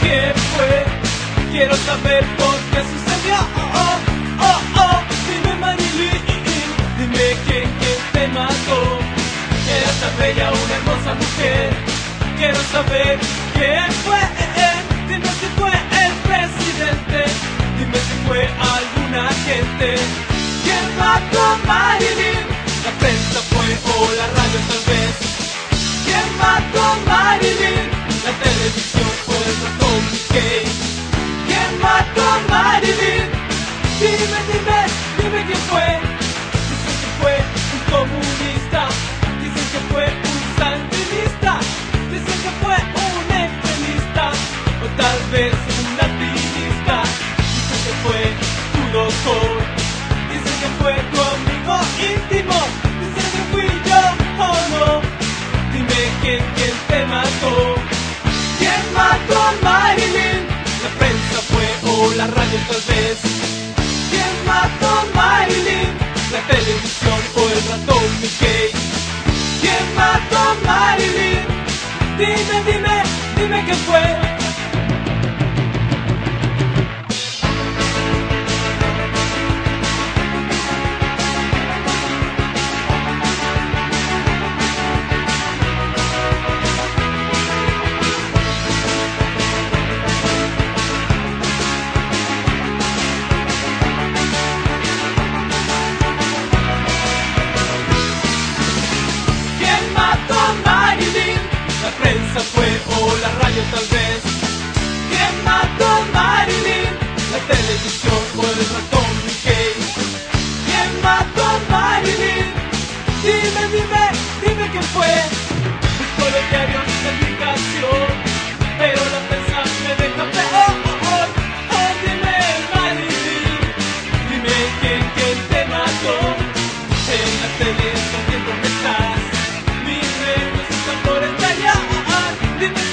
quién fue. Quiero saber por qué sucedió. Oh, oh, oh, oh. Dime Marilyn, dime quién, quién te mató. Era tan bella, una hermosa mujer. Quiero saber quién fue. Dime si fue el presidente. Dime si fue alguna gente. ¿Quién mató a Marilyn? La prensa fue o la radio tal mató. ¿Quién mató a Marilyn? La prensa fue o la radio tal vez. ¿Quién mató a Marilyn? La televisión o el ratón Mickey. ¿Quién mató a Marilyn? Dime, dime, dime quién fue. Dime quién fue. Busco los diarios de comunicación, pero la prensa me deja peor. Oh, dime. Dime quién, te mató. En la tele dónde estás. Estallar. Dime